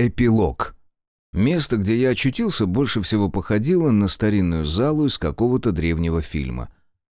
Эпилог. Место, где я очутился, больше всего походило на старинную залу из какого-то древнего фильма.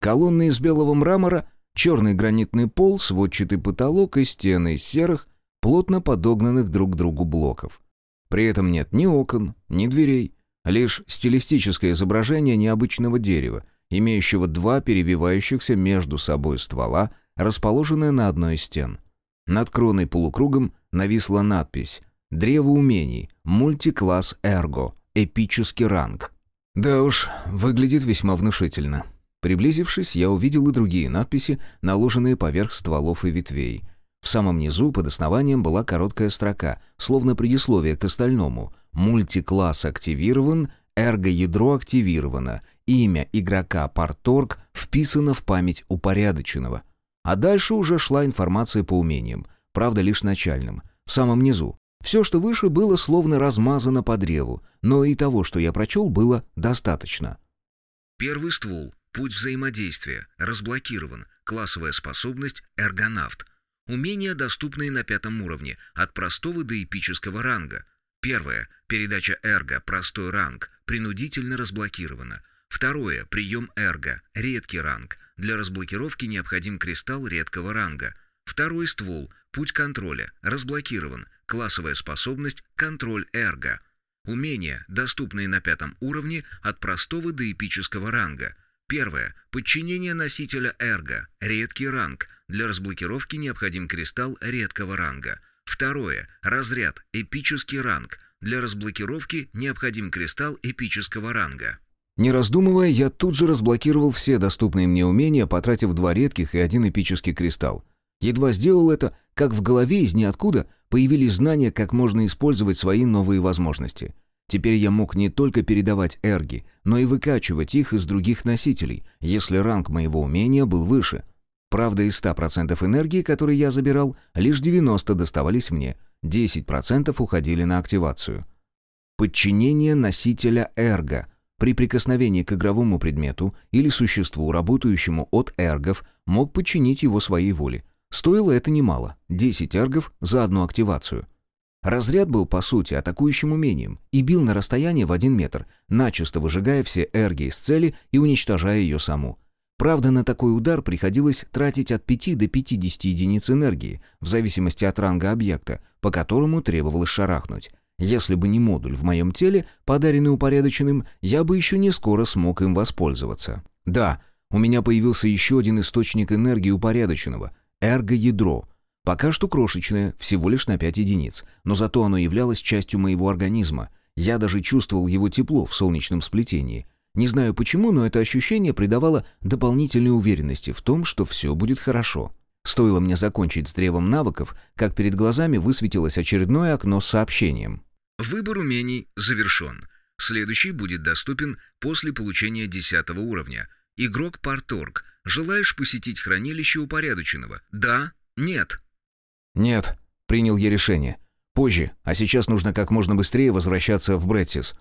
Колонны из белого мрамора, черный гранитный пол, сводчатый потолок и стены из серых, плотно подогнанных друг к другу блоков. При этом нет ни окон, ни дверей, лишь стилистическое изображение необычного дерева, имеющего два перевивающихся между собой ствола, расположенные на одной из стен. Над кроной полукругом нависла надпись Древо умений. Мультикласс Эрго. Эпический ранг. Да уж, выглядит весьма внушительно. Приблизившись, я увидел и другие надписи, наложенные поверх стволов и ветвей. В самом низу, под основанием, была короткая строка, словно предисловие к остальному. Мультикласс активирован, эрго-ядро активировано, имя игрока Парторг вписано в память упорядоченного. А дальше уже шла информация по умениям, правда лишь начальным. В самом низу все, что выше, было словно размазано по древу, но и того, что я прочел, было достаточно. Первый ствол. Путь взаимодействия. Разблокирован. Классовая способность «Эргонавт». Умения, доступные на пятом уровне, от простого до эпического ранга. Первое. Передача эрго, простой ранг, принудительно разблокирована. Второе. Прием эрго, редкий ранг. Для разблокировки необходим кристалл редкого ранга. Второй ствол. Путь контроля. Разблокирован. Классовая способность «Контроль Эрго». Умения, доступные на пятом уровне от простого до эпического ранга. Первое. Подчинение носителя Эрго. Редкий ранг. Для разблокировки необходим кристалл редкого ранга. Второе. Разряд. Эпический ранг. Для разблокировки необходим кристалл эпического ранга. Не раздумывая, я тут же разблокировал все доступные мне умения, потратив два редких и один эпический кристалл. Едва сделал это, как в голове из ниоткуда появились знания, как можно использовать свои новые возможности. Теперь я мог не только передавать эрги, но и выкачивать их из других носителей, если ранг моего умения был выше. Правда, из 100% энергии, которые я забирал, лишь 90 доставались мне, 10% уходили на активацию. Подчинение носителя эрга. При прикосновении к игровому предмету или существу, работающему от эргов, мог подчинить его своей воле – Стоило это немало — 10 эргов за одну активацию. Разряд был, по сути, атакующим умением и бил на расстояние в один метр, начисто выжигая все эрги из цели и уничтожая ее саму. Правда, на такой удар приходилось тратить от 5 до 50 единиц энергии, в зависимости от ранга объекта, по которому требовалось шарахнуть. Если бы не модуль в моем теле, подаренный упорядоченным, я бы еще не скоро смог им воспользоваться. Да, у меня появился еще один источник энергии упорядоченного — Эрго-ядро. Пока что крошечное, всего лишь на 5 единиц, но зато оно являлось частью моего организма. Я даже чувствовал его тепло в солнечном сплетении. Не знаю почему, но это ощущение придавало дополнительной уверенности в том, что все будет хорошо. Стоило мне закончить с древом навыков, как перед глазами высветилось очередное окно с сообщением. Выбор умений завершен. Следующий будет доступен после получения 10 уровня. Игрок Парторг Желаешь посетить хранилище упорядоченного? Да? Нет?» «Нет», — принял я решение. «Позже, а сейчас нужно как можно быстрее возвращаться в Бретсис».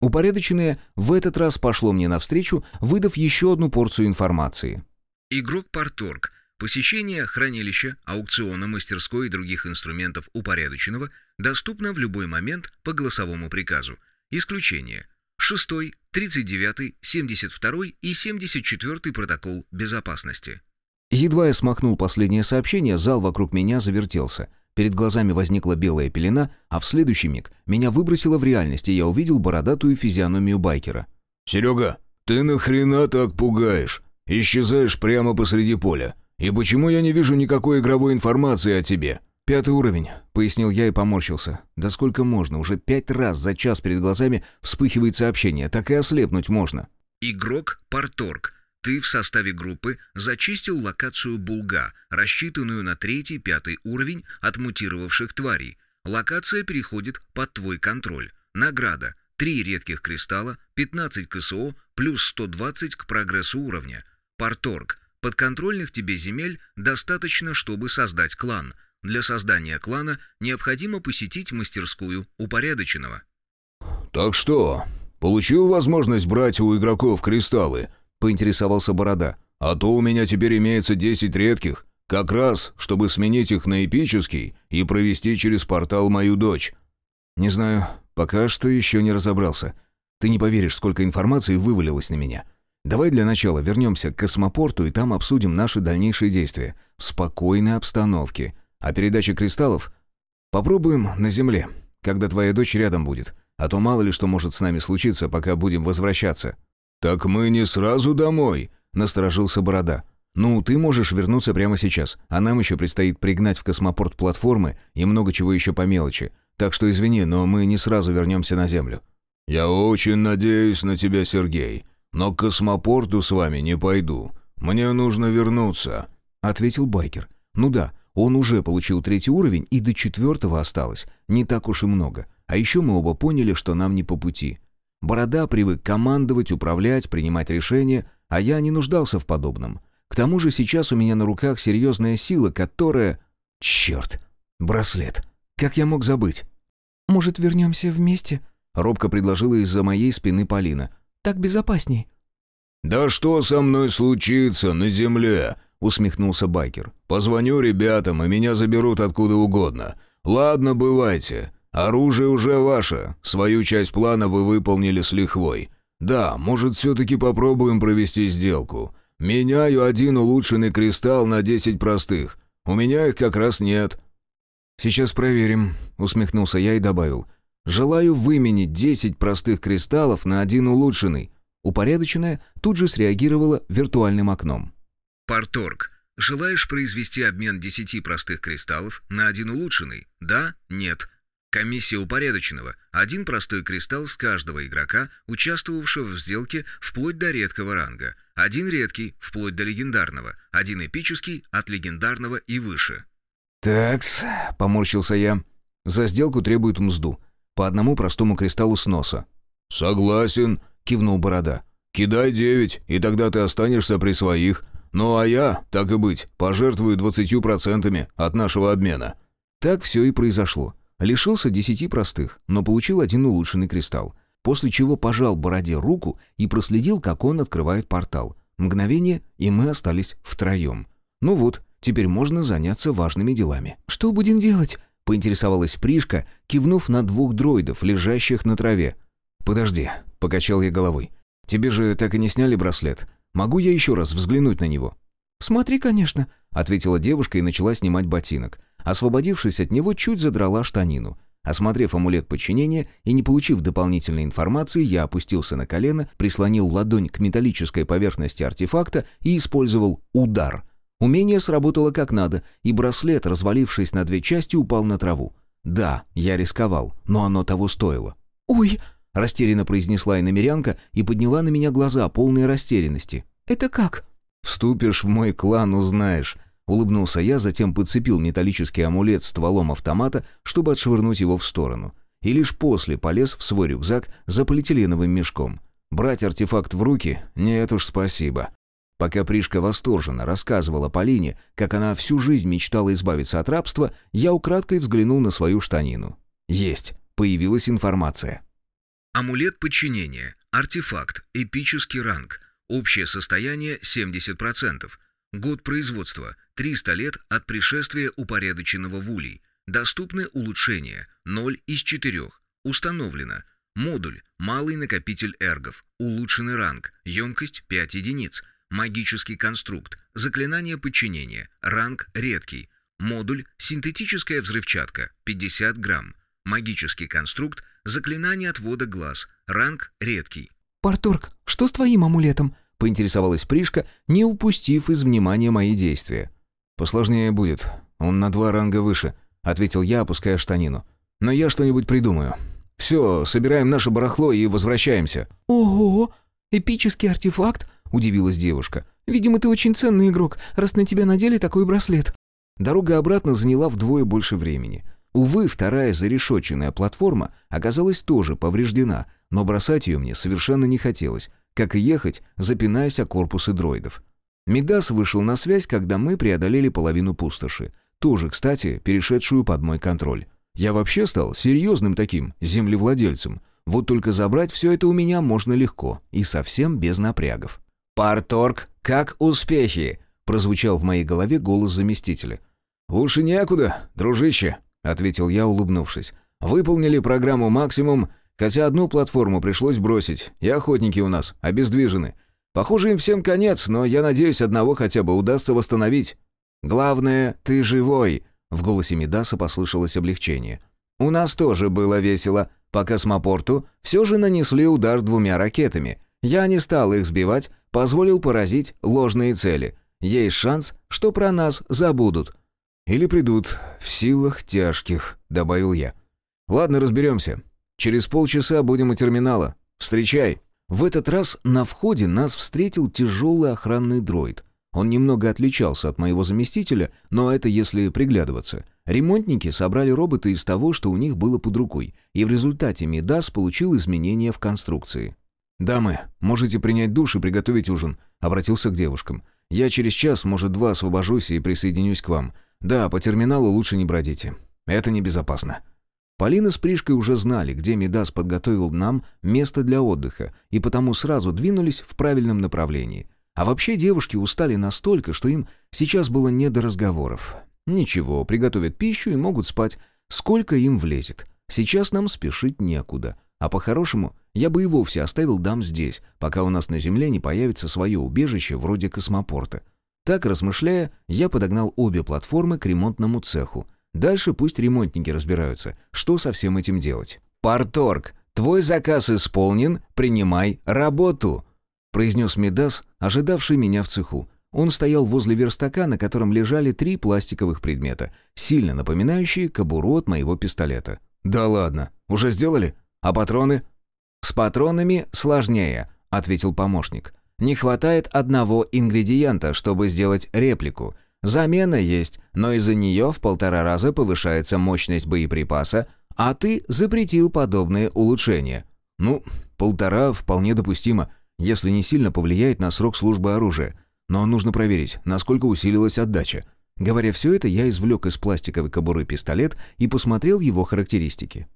Упорядоченное в этот раз пошло мне навстречу, выдав еще одну порцию информации. Игрок Парторг. Посещение хранилища, аукциона, мастерской и других инструментов упорядоченного доступно в любой момент по голосовому приказу. Исключение. 6, 39, 72 и 74 протокол безопасности. Едва я смахнул последнее сообщение, зал вокруг меня завертелся. Перед глазами возникла белая пелена, а в следующий миг меня выбросило в реальность, и я увидел бородатую физиономию байкера. «Серега, ты нахрена так пугаешь? Исчезаешь прямо посреди поля. И почему я не вижу никакой игровой информации о тебе?» «Пятый уровень», — пояснил я и поморщился. «Да сколько можно? Уже пять раз за час перед глазами вспыхивает сообщение. Так и ослепнуть можно». «Игрок Парторг. Ты в составе группы зачистил локацию Булга, рассчитанную на третий-пятый уровень от мутировавших тварей. Локация переходит под твой контроль. Награда. Три редких кристалла, 15 КСО, плюс 120 к прогрессу уровня. Парторг. Подконтрольных тебе земель достаточно, чтобы создать клан». Для создания клана необходимо посетить мастерскую упорядоченного. «Так что, получил возможность брать у игроков кристаллы?» — поинтересовался Борода. «А то у меня теперь имеется 10 редких, как раз, чтобы сменить их на эпический и провести через портал мою дочь». «Не знаю, пока что еще не разобрался. Ты не поверишь, сколько информации вывалилось на меня. Давай для начала вернемся к космопорту и там обсудим наши дальнейшие действия. В спокойной обстановке. А передача кристаллов попробуем на Земле, когда твоя дочь рядом будет. А то мало ли что может с нами случиться, пока будем возвращаться». «Так мы не сразу домой», — насторожился Борода. «Ну, ты можешь вернуться прямо сейчас, а нам еще предстоит пригнать в космопорт платформы и много чего еще по мелочи. Так что извини, но мы не сразу вернемся на Землю». «Я очень надеюсь на тебя, Сергей, но к космопорту с вами не пойду. Мне нужно вернуться», — ответил байкер. «Ну да, он уже получил третий уровень, и до четвертого осталось. Не так уж и много. А еще мы оба поняли, что нам не по пути. Борода привык командовать, управлять, принимать решения, а я не нуждался в подобном. К тому же сейчас у меня на руках серьезная сила, которая... Черт! Браслет! Как я мог забыть? «Может, вернемся вместе?» — робко предложила из-за моей спины Полина. «Так безопасней». «Да что со мной случится на земле?» — усмехнулся байкер. «Позвоню ребятам, и меня заберут откуда угодно. Ладно, бывайте. Оружие уже ваше. Свою часть плана вы выполнили с лихвой. Да, может, все-таки попробуем провести сделку. Меняю один улучшенный кристалл на десять простых. У меня их как раз нет». «Сейчас проверим», — усмехнулся я и добавил. «Желаю выменить десять простых кристаллов на один улучшенный». Упорядоченная тут же среагировала виртуальным окном. «Парторг, желаешь произвести обмен десяти простых кристаллов на один улучшенный? Да? Нет?» Комиссия упорядоченного. Один простой кристалл с каждого игрока, участвовавшего в сделке вплоть до редкого ранга. Один редкий, вплоть до легендарного. Один эпический, от легендарного и выше. «Такс», — поморщился я. «За сделку требуют мзду. По одному простому кристаллу сноса». «Согласен», — кивнул Борода. «Кидай девять, и тогда ты останешься при своих. Ну а я, так и быть, пожертвую двадцатью процентами от нашего обмена». Так все и произошло. Лишился десяти простых, но получил один улучшенный кристалл. После чего пожал Бороде руку и проследил, как он открывает портал. Мгновение, и мы остались втроем. Ну вот, теперь можно заняться важными делами. «Что будем делать?» — поинтересовалась Пришка, кивнув на двух дроидов, лежащих на траве. «Подожди», — покачал я головой. «Тебе же так и не сняли браслет. Могу я еще раз взглянуть на него?» «Смотри, конечно», — ответила девушка и начала снимать ботинок. Освободившись от него, чуть задрала штанину. Осмотрев амулет подчинения и не получив дополнительной информации, я опустился на колено, прислонил ладонь к металлической поверхности артефакта и использовал удар. Умение сработало как надо, и браслет, развалившись на две части, упал на траву. Да, я рисковал, но оно того стоило. «Ой!» — растерянно произнесла иномерянка и подняла на меня глаза, полные растерянности. «Это как?» «Вступишь в мой клан, узнаешь», Улыбнулся я, затем подцепил металлический амулет стволом автомата, чтобы отшвырнуть его в сторону. И лишь после полез в свой рюкзак за полиэтиленовым мешком. Брать артефакт в руки? Нет уж, спасибо. Пока Пришка восторженно рассказывала Полине, как она всю жизнь мечтала избавиться от рабства, я украдкой взглянул на свою штанину. Есть. Появилась информация. Амулет подчинения. Артефакт. Эпический ранг. Общее состояние 70%. Год производства – 300 лет от пришествия упорядоченного вулей. Доступны улучшения – 0 из 4. Установлено. Модуль – малый накопитель эргов. Улучшенный ранг. Емкость – 5 единиц. Магический конструкт. Заклинание подчинения. Ранг редкий. Модуль – синтетическая взрывчатка. 50 грамм. Магический конструкт. Заклинание отвода глаз. Ранг редкий. «Парторг, что с твоим амулетом?» поинтересовалась Пришка, не упустив из внимания мои действия. «Посложнее будет. Он на два ранга выше», — ответил я, опуская штанину. «Но я что-нибудь придумаю. Все, собираем наше барахло и возвращаемся». «Ого! Эпический артефакт?» — удивилась девушка. «Видимо, ты очень ценный игрок, раз на тебя надели такой браслет». Дорога обратно заняла вдвое больше времени. Увы, вторая зарешоченная платформа оказалась тоже повреждена, но бросать ее мне совершенно не хотелось, как и ехать, запинаясь о корпусы дроидов. Мидас вышел на связь, когда мы преодолели половину пустоши. Тоже, кстати, перешедшую под мой контроль. Я вообще стал серьезным таким землевладельцем. Вот только забрать все это у меня можно легко и совсем без напрягов. «Парторг, как успехи?» — прозвучал в моей голове голос заместителя. «Лучше некуда, дружище», — ответил я, улыбнувшись. Выполнили программу «Максимум», хотя одну платформу пришлось бросить, и охотники у нас обездвижены. Похоже, им всем конец, но я надеюсь, одного хотя бы удастся восстановить. Главное, ты живой!» В голосе Медаса послышалось облегчение. «У нас тоже было весело. По космопорту все же нанесли удар двумя ракетами. Я не стал их сбивать, позволил поразить ложные цели. Есть шанс, что про нас забудут». «Или придут в силах тяжких», — добавил я. «Ладно, разберемся. Через полчаса будем у терминала. Встречай». В этот раз на входе нас встретил тяжелый охранный дроид. Он немного отличался от моего заместителя, но это если приглядываться. Ремонтники собрали робота из того, что у них было под рукой, и в результате Мидас получил изменения в конструкции. «Дамы, можете принять душ и приготовить ужин», — обратился к девушкам. «Я через час, может, два освобожусь и присоединюсь к вам. Да, по терминалу лучше не бродите. Это небезопасно». Полина с Пришкой уже знали, где Мидас подготовил нам место для отдыха, и потому сразу двинулись в правильном направлении. А вообще девушки устали настолько, что им сейчас было не до разговоров. Ничего, приготовят пищу и могут спать, сколько им влезет. Сейчас нам спешить некуда. А по-хорошему, я бы и вовсе оставил дам здесь, пока у нас на Земле не появится свое убежище вроде космопорта. Так, размышляя, я подогнал обе платформы к ремонтному цеху — Дальше пусть ремонтники разбираются, что со всем этим делать. «Парторг, твой заказ исполнен, принимай работу», произнес Медас, ожидавший меня в цеху. Он стоял возле верстака, на котором лежали три пластиковых предмета, сильно напоминающие кобуру от моего пистолета. «Да ладно, уже сделали? А патроны?» «С патронами сложнее», — ответил помощник. «Не хватает одного ингредиента, чтобы сделать реплику — Замена есть, но из-за нее в полтора раза повышается мощность боеприпаса, а ты запретил подобные улучшения. Ну, полтора вполне допустимо, если не сильно повлияет на срок службы оружия. Но нужно проверить, насколько усилилась отдача. Говоря все это, я извлек из пластиковой кобуры пистолет и посмотрел его характеристики.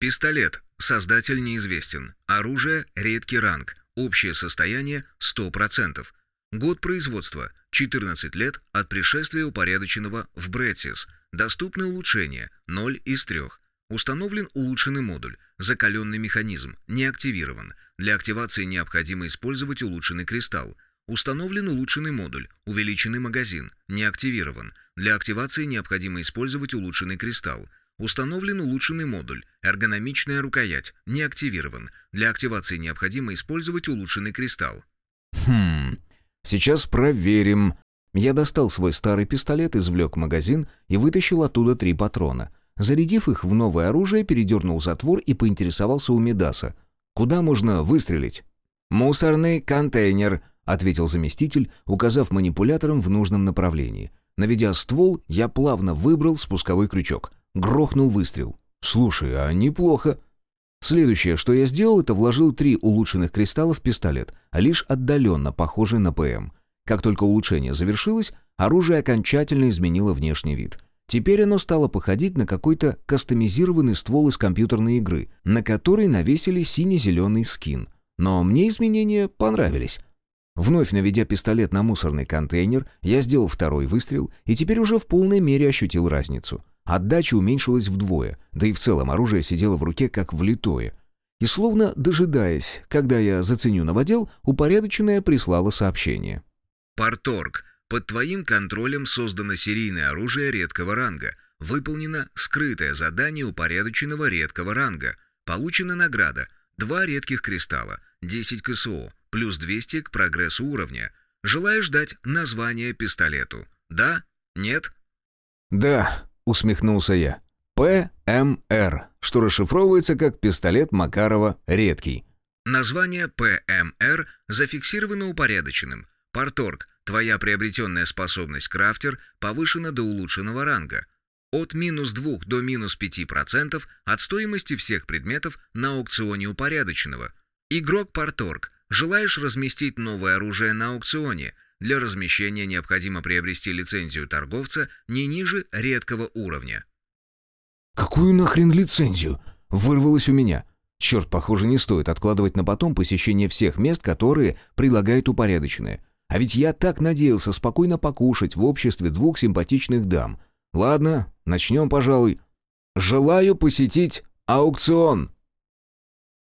Пистолет. Создатель неизвестен. Оружие – редкий ранг. Общее состояние – 100%. Год производства – 14 лет от пришествия упорядоченного в Бретсис. Доступны улучшения – 0 из 3. Установлен улучшенный модуль. Закаленный механизм. Не активирован. Для активации необходимо использовать улучшенный кристалл. Установлен улучшенный модуль. Увеличенный магазин. Не активирован. Для активации необходимо использовать улучшенный кристалл. Установлен улучшенный модуль. Эргономичная рукоять. Не активирован. Для активации необходимо использовать улучшенный кристалл. Хм, Сейчас проверим. Я достал свой старый пистолет, извлек магазин и вытащил оттуда три патрона. Зарядив их в новое оружие, передернул затвор и поинтересовался у Медаса. «Куда можно выстрелить?» «Мусорный контейнер», — ответил заместитель, указав манипулятором в нужном направлении. Наведя ствол, я плавно выбрал спусковой крючок. Грохнул выстрел. «Слушай, а неплохо». Следующее, что я сделал, это вложил три улучшенных кристалла в пистолет, лишь отдаленно похожий на ПМ. Как только улучшение завершилось, оружие окончательно изменило внешний вид. Теперь оно стало походить на какой-то кастомизированный ствол из компьютерной игры, на который навесили сине-зеленый скин. Но мне изменения понравились. Вновь наведя пистолет на мусорный контейнер, я сделал второй выстрел и теперь уже в полной мере ощутил разницу. Отдача уменьшилась вдвое, да и в целом оружие сидело в руке как влитое. И словно дожидаясь, когда я заценю новодел, упорядоченное прислало сообщение. «Парторг, под твоим контролем создано серийное оружие редкого ранга. Выполнено скрытое задание упорядоченного редкого ранга. Получена награда. Два редких кристалла, 10 КСО, плюс 200 к прогрессу уровня. Желаешь дать название пистолету? Да? Нет?» «Да», — усмехнулся я. «ПМР», что расшифровывается как «пистолет Макарова редкий». Название ПМР зафиксировано упорядоченным. Парторг, твоя приобретенная способность крафтер повышена до улучшенного ранга. От минус 2 до минус 5% от стоимости всех предметов на аукционе упорядоченного. Игрок Парторг, желаешь разместить новое оружие на аукционе? Для размещения необходимо приобрести лицензию торговца не ниже редкого уровня. «Какую нахрен лицензию?» — вырвалось у меня. Черт, похоже, не стоит откладывать на потом посещение всех мест, которые предлагают упорядоченные. А ведь я так надеялся спокойно покушать в обществе двух симпатичных дам. Ладно, начнем, пожалуй. Желаю посетить Аукцион!»